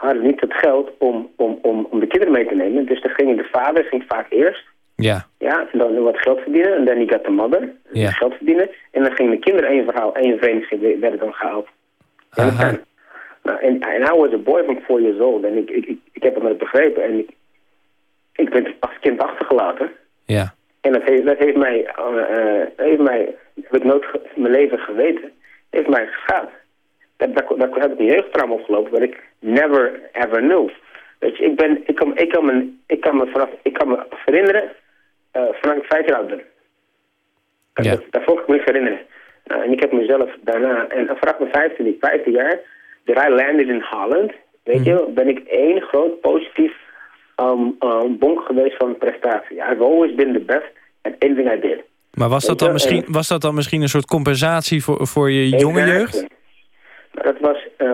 hadden niet het geld om, om, om, om de kinderen mee te nemen. Dus dan ging de vader ging vaak eerst. Ja. Ja, en dan wat geld verdienen. En dan he got the mother. Ja. Geld verdienen. En dan gingen de kinderen één verhaal, één vereniging werden dan gehaald. Aha. Nou, en, en I was a boy from four years old. En ik, ik, ik, ik heb het nooit begrepen. En ik, ik ben als kind achtergelaten. Ja. En dat heeft, dat heeft mij, eh, heeft mij, heb ik nooit mijn leven geweten, heeft mij geschaad. Dat, dat, dat heb ik een jeugdtrauma opgelopen, wat ik never ever knew. Weet je, ik ben, ik kan, ik kan me, ik kan me vanaf, ik kan me herinneren, eh vanaf ik vijf jaar oud ben. Dat, Ja. dat, daarvoor kan ik me niet herinneren. Nou, en ik heb mezelf daarna, en vanaf mijn vijfde, vijfde jaar, that I landed in Holland, weet je, ben ik één groot positief um, um, bonk geweest van prestatie. I've always been the best at anything I did. Maar was dat, dan misschien, was dat dan misschien een soort compensatie voor, voor je jonge jeugd? Dat was, eh,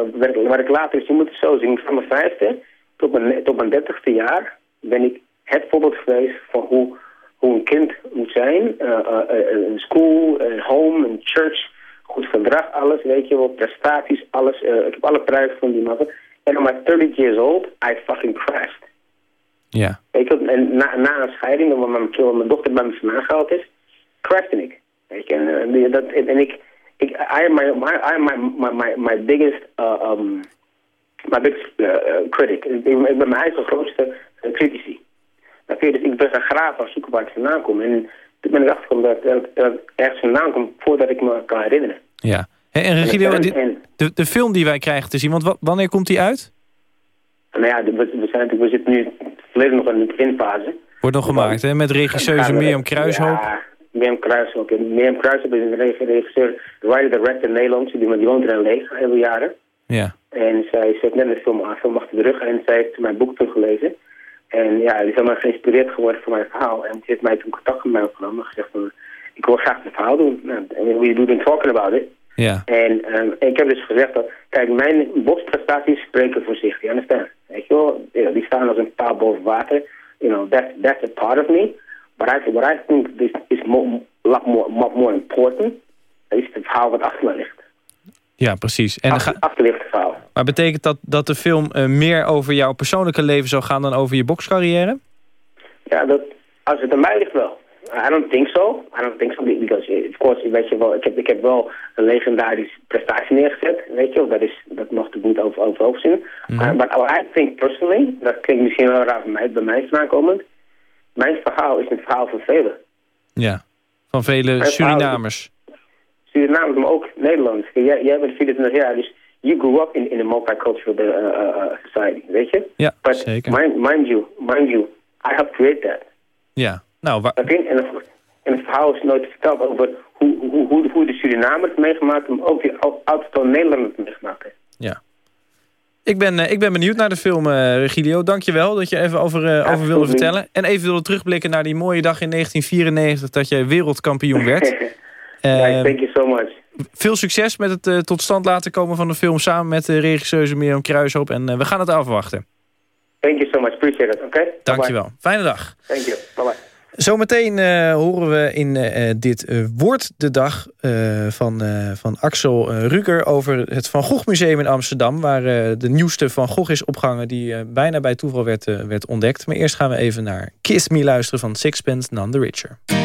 wat, ik, later, dus je moet het zo zien, van mijn vijfde tot mijn, tot mijn dertigste jaar ben ik het voorbeeld geweest van hoe, hoe een kind moet zijn. eh eh, in school, in home, in church, goed gedrag, alles, weet je wel, prestaties, alles. ik heb alle prijzen van die man. En on my 30 years old, I fucking crashed. Ja. Weet je, en na, na een scheiding, omdat mijn, mijn dochter bij me vandaan gehaald is, crashte ik. Weet je, en, dat, en ik, I am my, my, I my, my, my, biggest, uh, um, my biggest uh, uh, critic. Ik, ben mijn eigen grootste uh, critici. Je? Dus ik ben gaan graven en zoeken waar ik vandaan kom. En toen ben ik achtergekomen dat, dat, ik ergens vandaan kom voordat ik me kan herinneren. ja. En En- de, de film die wij krijgen te zien, want wa- wanneer komt die uit? Nou ja, we, we, zijn, we zitten nu volledig nog in de beginfase. Wordt nog gemaakt, hè? Met regisseuse Mirjam Kruishoop. Ja, Mirjam Kruishoop. En Mirjam Kruishoop is een reg- regisseur, writer-director in Nederland. Die, die woont in L.A. heel veel jaren. Ja. En zij heeft net een film, een film achter de rug en zij heeft mijn boek teruggelezen. En ja, die is helemaal geïnspireerd geworden van mijn verhaal. En ze heeft mij toen contact met mij opgenomen en gezegd van, ik wil graag het verhaal doen. Nou, en we been talking about it. Ja. En ehm, ik heb dus gezegd dat, kijk, mijn boksprestaties spreken voor zich, understand? Weet je wel, die staan als een paal boven water. You know, that's, that's a part of me. But I, what I think is, is more, lot more, more important, is het verhaal wat achter ligt. Ja, precies. En ga, Achterliggende verhaal. maar betekent dat dat de film eh, meer over jouw persoonlijke leven zou gaan dan over je bokscarrière? Ja, dat, als het aan mij ligt wel. I don't think so. I don't think so. Because, eh, of course, weet je wel, ik heb, ik heb wel een legendarische prestatie neergezet. Weet je wel, dat, is, dat mocht ik niet over, over hoofdzien. Maar what I think personally, dat klinkt misschien wel raar bij mij, bij mij vandaan komend. Mijn verhaal is een verhaal van velen. Ja. Van vele Surinamers. Surinamers, maar ook Nederlanders. Jij, jij bent 24 jaar, dus you grew up in, in a multicultural uh, society, weet je? Ja, But zeker. mind, mind you, mind you, I helped create that. Ja. Nou, wa- Snap je? En, het, en het verhaal is nooit verteld over hoe, hoe, hoe, hoe de Surinamers het meegemaakt maar ook die autochtone Nederlanders het meegemaakt ja. Ik ben, eh, ik ben benieuwd naar de film, eh Regilio. Dank je wel dat je even over, eh, over wilde vertellen. En even wilde terugblikken naar die mooie dag in 1994... dat jij wereldkampioen werd. ja, Eh, thank you so much. veel succes met het tot stand laten komen van de film... samen met de regisseuse Mirjam Kruishoop. En we gaan het afwachten. Thank you so much. Appreciate it, oké? Dank je wel. Fijne dag. Thank you. Bye-bye. Zometeen eh, horen we in eh, eh, dit Woord de Dag van, van Axel Ruker... over het Van Gogh Museum in Amsterdam... waar de nieuwste Van Gogh is opgehangen... die bijna bij toeval werd, werd ontdekt. Maar eerst gaan we even naar Kiss Me luisteren van Sixpence None the Richer.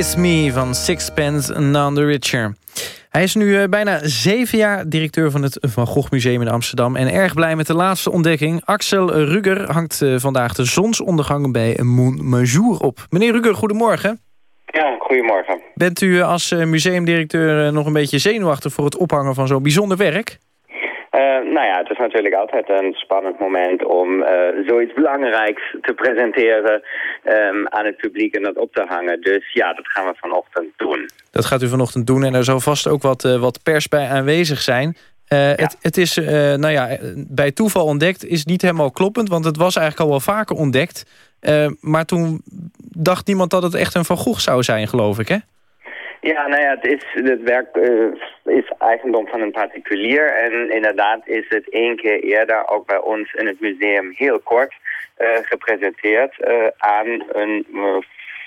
Kiss Me van Sixpence None the Richer. Hij is nu eh, bijna zeven jaar directeur van het Van Gogh Museum in Amsterdam... en erg blij met de laatste ontdekking. Axel Rugger hangt eh, vandaag de zonsondergang bij Moon Majour op. Meneer Rugger, goedemorgen. Ja, goedemorgen. Bent u als eh, museumdirecteur eh, nog een beetje zenuwachtig... voor het ophangen van zo'n bijzonder werk? Eh, nou ja, het is natuurlijk altijd een spannend moment om eh, zoiets belangrijks te presenteren ehm, aan het publiek en dat op te hangen. Dus ja, dat gaan we vanochtend doen. Dat gaat u vanochtend doen en er zal vast ook wat, eh, wat pers bij aanwezig zijn. Het, het is, nou ja, bij toeval ontdekt is niet helemaal kloppend... want het was eigenlijk al wel vaker ontdekt. Maar toen dacht niemand dat het echt een Van Gogh zou zijn, geloof ik, hè? Ja, nou ja, het, is, het werk eh, is eigendom van een particulier. En inderdaad is het één keer eerder ook bij ons in het museum heel kort eh, gepresenteerd eh, aan een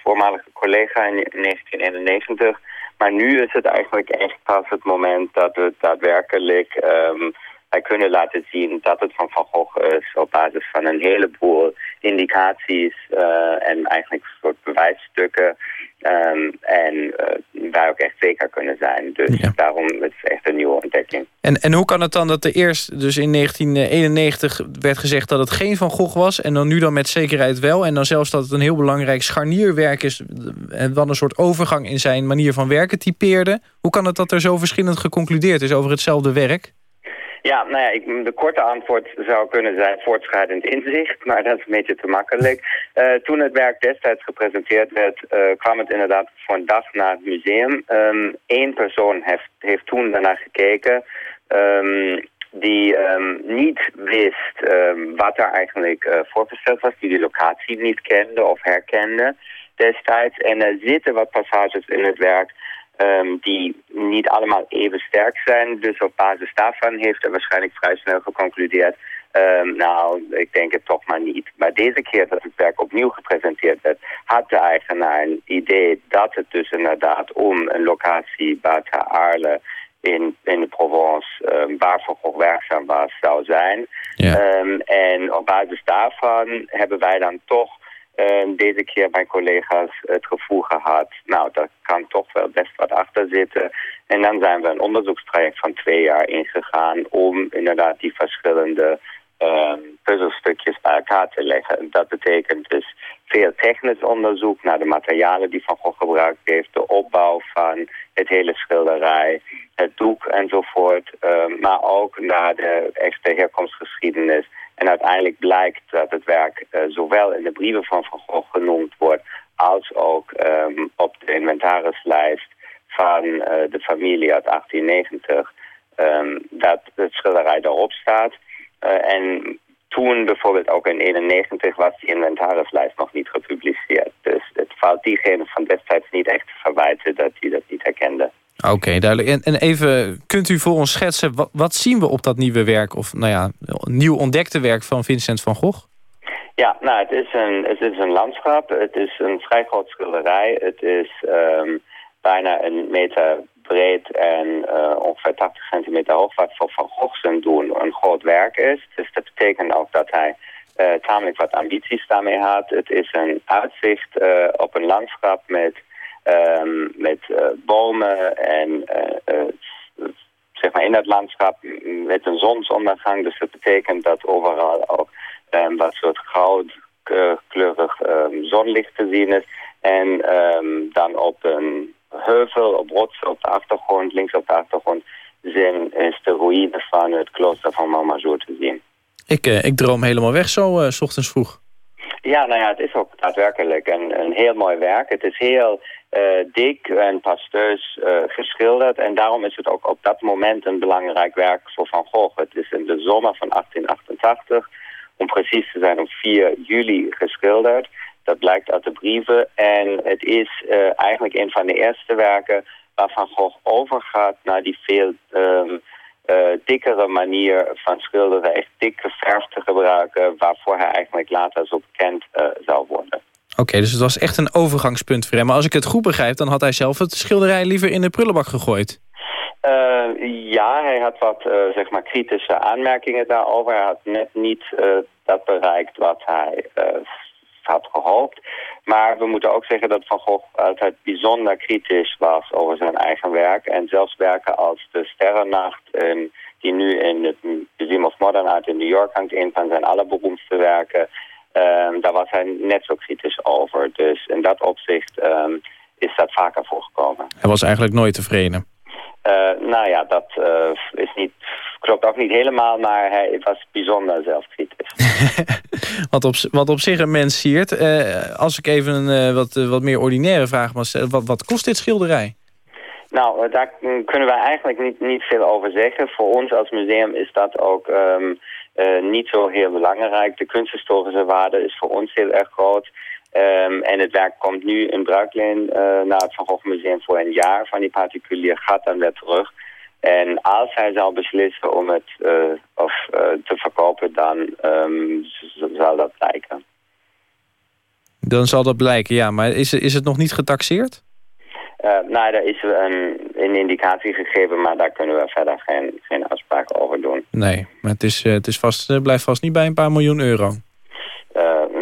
voormalige collega in 1991. Maar nu is het eigenlijk echt pas het moment dat we daadwerkelijk ehm, wij kunnen laten zien dat het van Van Gogh is op basis van een heleboel indicaties eh, en eigenlijk een soort bewijsstukken. Ehm, en eh, wij ook echt zeker kunnen zijn. Dus daarom is het echt een nieuwe ontdekking. En, en hoe kan het dan dat er eerst, dus in 1991, werd gezegd dat het geen Van Gogh was... en dan nu dan met zekerheid wel... en dan zelfs dat het een heel belangrijk scharnierwerk is... en wat een soort overgang in zijn manier van werken typeerde. Hoe kan het dat er zo verschillend geconcludeerd is over hetzelfde werk? Ja, nou ja, ik, de korte antwoord zou kunnen zijn voortschrijdend inzicht, maar dat is een beetje te makkelijk. Eh, toen het werk destijds gepresenteerd werd, eh, kwam het inderdaad voor een dag naar het museum. Eén persoon heeft, heeft toen daarna gekeken ehm, die ehm, niet wist ehm, wat er eigenlijk eh, voorgesteld was, die de locatie niet kende of herkende destijds. En er zitten wat passages in het werk Ehm, die niet allemaal even sterk zijn. Dus op basis daarvan heeft hij waarschijnlijk vrij snel geconcludeerd... ehm, nou, ik denk het toch maar niet. Maar deze keer dat het werk opnieuw gepresenteerd werd... had de eigenaar een idee dat het dus inderdaad om een locatie buiten Arles... In, in de Provence, ehm, waar werkzaam was, zou zijn. En op basis daarvan hebben wij dan toch Deze keer mijn collega's het gevoel gehad, nou, daar kan toch wel best wat achter zitten. En dan zijn we een onderzoekstraject van twee jaar ingegaan om inderdaad die verschillende ehm, puzzelstukjes bij elkaar te leggen. Dat betekent dus veel technisch onderzoek naar de materialen die Van Gogh gebruikt heeft, de opbouw van het hele schilderij, het doek enzovoort, ehm, maar ook naar de echte herkomstgeschiedenis. En uiteindelijk blijkt dat het werk eh, zowel in de brieven van Van Gogh genoemd wordt, als ook ehm, op de inventarislijst van eh, de familie uit 1890, ehm, dat het schilderij daarop staat. Eh, en toen bijvoorbeeld ook in 91 was die inventarislijst nog niet gepubliceerd. Dus het valt diegene van destijds niet echt te verwijten dat hij dat niet herkende. Oké, duidelijk. En, en even, kunt u voor ons schetsen, wat, wat zien we op dat nieuwe werk... of nou ja, nieuw ontdekte werk van Vincent van Gogh? Ja, nou, het is een, het is een landschap. Het is een vrij groot schilderij. Het is ehm, bijna een meter breed en eh, ongeveer 80 centimeter hoog, wat voor Van Gogh zijn doen een groot werk is. Dus dat betekent ook dat hij uh, tamelijk wat ambities daarmee had. Het is een uitzicht uh, op een landschap met, um, met bomen en zeg maar in dat landschap met een zonsondergang. Dus dat betekent dat overal ook um, wat soort goudkleurig um, zonlicht te zien is. En dan op een heuvel op rotsen op de achtergrond, links op de achtergrond, zijn, is de ruïne van het klooster van Montmajour te zien. Ik, ik droom helemaal weg zo, uh, s ochtends vroeg. Ja, nou ja, het is ook daadwerkelijk een, een heel mooi werk. Het is heel dik en pasteus geschilderd. En daarom is het ook op dat moment een belangrijk werk voor Van Gogh. Het is in de zomer van 1888, om precies te zijn, op 4 juli geschilderd. Dat blijkt uit de brieven. En het is uh, eigenlijk een van de eerste werken waarvan Gogh overgaat naar die veel um, dikkere manier van schilderen. Echt dikke verf te gebruiken waarvoor hij eigenlijk later zo bekend uh, zou worden. Oké, dus het was echt een overgangspunt voor hem. Maar als ik het goed begrijp, dan had hij zelf het schilderij liever in de prullenbak gegooid. Uh, ja, hij had wat uh, zeg maar kritische aanmerkingen daarover. Hij had net niet uh, dat bereikt wat hij had gehoopt. Maar we moeten ook zeggen dat Van Gogh altijd bijzonder kritisch was over zijn eigen werk. En zelfs werken als De Sterrennacht, en die nu in het Museum of Modern Art in New York hangt, een van zijn allerberoemdste werken. Um, daar was hij net zo kritisch over. Dus in dat opzicht um, is dat vaker voorgekomen. Hij was eigenlijk nooit tevreden. Uh, nou ja, dat uh, is niet, klopt ook niet helemaal, maar hij was bijzonder zelfkritisch. wat, op, wat op zich een mens siert. Uh, als ik even een wat, wat meer ordinaire vraag mag stellen, wat, wat kost dit schilderij? Nou, daar kunnen wij eigenlijk niet, niet veel over zeggen. Voor ons als museum is dat ook um, niet zo heel belangrijk. De kunsthistorische waarde is voor ons heel erg groot. Um, en het werk komt nu in bruikleen uh, naar het Van Gogh Museum voor een jaar van die particulier, gaat dan weer terug. En als hij zou beslissen om het uh, of, te verkopen, dan um, zal dat blijken. Dan zal dat blijken, ja. Maar is, is het nog niet getaxeerd? Nou, daar is een, een indicatie gegeven, maar daar kunnen we verder geen, geen afspraken over doen. Nee, maar het, is, het is vast, blijft vast niet bij een paar miljoen euro.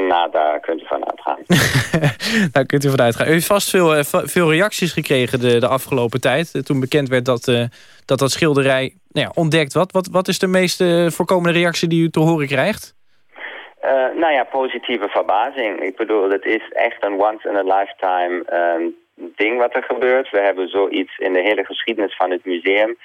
nou, daar kunt u van uitgaan. daar kunt u van uitgaan. U heeft vast veel, uh, veel reacties gekregen de, de afgelopen tijd. Uh, toen bekend werd dat, uh, dat dat schilderij nou ja, ontdekt wat. wat. Wat is de meest voorkomende reactie die u te horen krijgt? nou ja, positieve verbazing. Ik bedoel, het is echt een once-in-a-lifetime um, ding wat er gebeurt. We hebben zoiets in de hele geschiedenis van het museum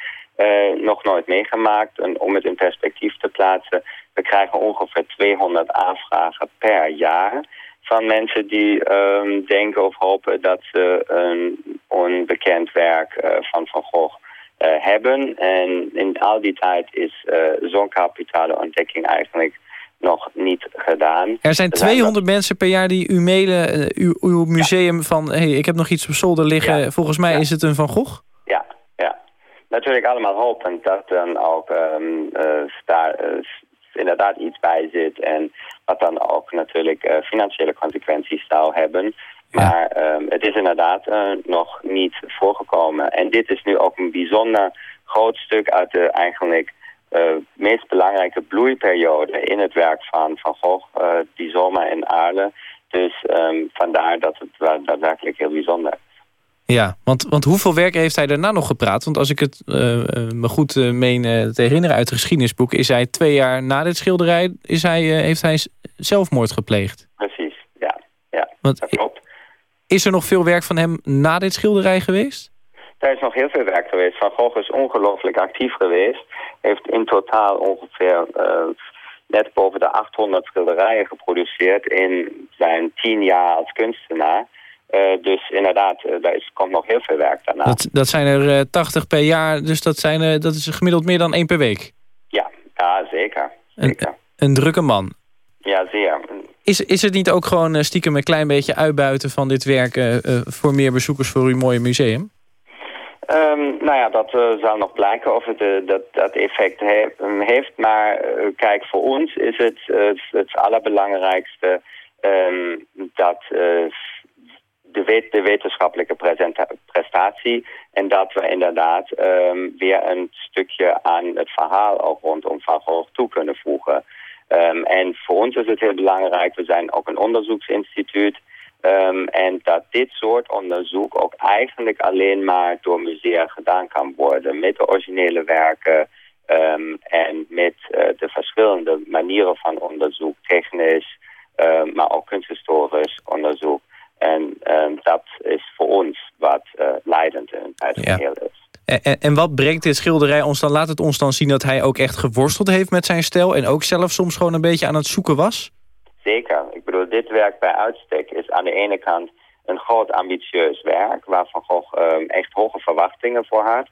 nog nooit meegemaakt. En om het in perspectief te plaatsen... We krijgen ongeveer 200 aanvragen per jaar van mensen die um, denken of hopen dat ze een onbekend werk uh, van Van Gogh uh, hebben. En in al die tijd is zo'n kapitale ontdekking eigenlijk nog niet gedaan. Er zijn 200 mensen per jaar die u mailen, uw, uw museum ja. van... hey, ik heb nog iets op zolder liggen, ja. volgens mij is het een Van Gogh? Ja, ja. Natuurlijk allemaal hopend dat dan ook um, daar inderdaad iets bij zit. En wat dan ook natuurlijk uh, financiële consequenties zou hebben. Maar um, het is inderdaad nog niet voorgekomen. En dit is nu ook een bijzonder groot stuk uit de eigenlijk meest belangrijke bloeiperiode in het werk van Van Gogh, die zomer in Aarle. Dus um, vandaar dat het daadwerkelijk heel bijzonder is. Ja, want, want hoeveel werk heeft hij daarna nog gepraat? Want als ik het eh, eh, me goed eh, meen eh, te herinneren uit het geschiedenisboek... is hij twee jaar na dit schilderij is hij, eh, heeft hij zelfmoord gepleegd. Precies, ja. ja Want dat klopt. Is er nog veel werk van hem na dit schilderij geweest? Daar is nog heel veel werk geweest. Van Gogh is ongelooflijk actief geweest. Heeft in totaal ongeveer eh, net boven de 800 schilderijen geproduceerd in zijn tien jaar als kunstenaar. Eh, dus inderdaad, eh, daar is, komt nog heel veel werk daarna. Dat, dat zijn er eh, 80 per jaar, dus dat, zijn, dat is gemiddeld meer dan één per week. Ja, ja, zeker. Een, een drukke man. Ja, zeer. Is, is het niet ook gewoon stiekem een klein beetje uitbuiten van dit werk... voor meer bezoekers voor uw mooie museum? Ehm, nou ja, dat eh, zal nog blijken of het eh, dat, dat effect he- um, heeft. Maar eh, kijk, voor ons is het het allerbelangrijkste ehm, dat de, wet- de wetenschappelijke prestatie... en dat we inderdaad ehm, weer een stukje aan het verhaal ook rondom Van Gogh toe kunnen voegen. En voor ons is het heel belangrijk, we zijn ook een onderzoeksinstituut... Ehm, en dat dit soort onderzoek ook eigenlijk alleen maar door musea gedaan kan worden met de originele werken ehm, en met eh, de verschillende manieren van onderzoek, technisch, ehm, maar ook kunsthistorisch onderzoek. En dat is voor ons wat eh, leidend in het Ja. geheel is. En, en, en wat brengt dit schilderij ons dan? Laat het ons dan zien dat hij ook echt geworsteld heeft met zijn stijl... en ook zelf soms gewoon een beetje aan het zoeken was? Zeker. Ik bedoel, dit werk bij uitstek is aan de ene kant een groot ambitieus werk... waar Van Gogh ehm, echt hoge verwachtingen voor had.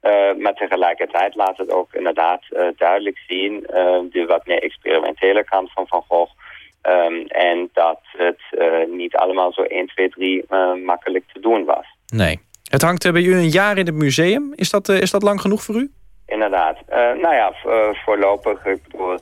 Eh, maar tegelijkertijd laat het ook inderdaad eh, duidelijk zien... eh, de wat meer experimentele kant van Van Gogh... Ehm, en dat het eh, niet allemaal zo 1, 2, 3 eh, makkelijk te doen was. Nee. Het hangt bij u een jaar in het museum. Is dat, is dat lang genoeg voor u? Inderdaad. Nou ja, voorlopig, ik bedoel,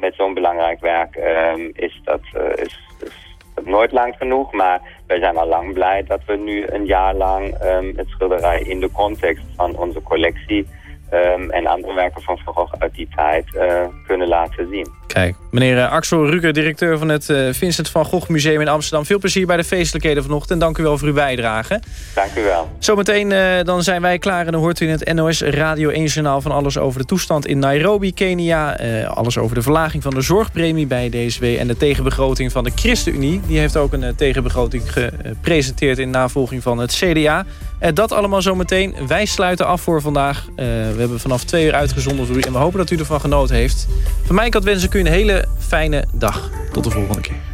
met zo'n belangrijk werk ehm, is, dat, eh, is, is nooit lang genoeg. Maar wij zijn al lang blij dat we nu een jaar lang ehm, het schilderij in de context van onze collectie ehm, en andere werken van Van uit die tijd eh, kunnen laten zien. Kijk, meneer eh, Axel Ruker, directeur van het eh, Vincent van Gogh Museum in Amsterdam. Veel plezier bij de feestelijkheden vanochtend en dank u wel voor uw bijdrage. Dank u wel. Zometeen eh, dan zijn wij klaar en dan hoort u in het NOS Radio 1 Journaal van alles over de toestand in Nairobi, Kenia. alles over de verlaging van de zorgpremie bij DSW en de tegenbegroting van de ChristenUnie. Die heeft ook een tegenbegroting gepresenteerd in navolging van het CDA. Dat allemaal zometeen. Wij sluiten af voor vandaag. We hebben vanaf twee uur uitgezonden voor u en we hopen dat u ervan genoten heeft. Van mijn kant wens ik een hele fijne dag. Tot de volgende keer.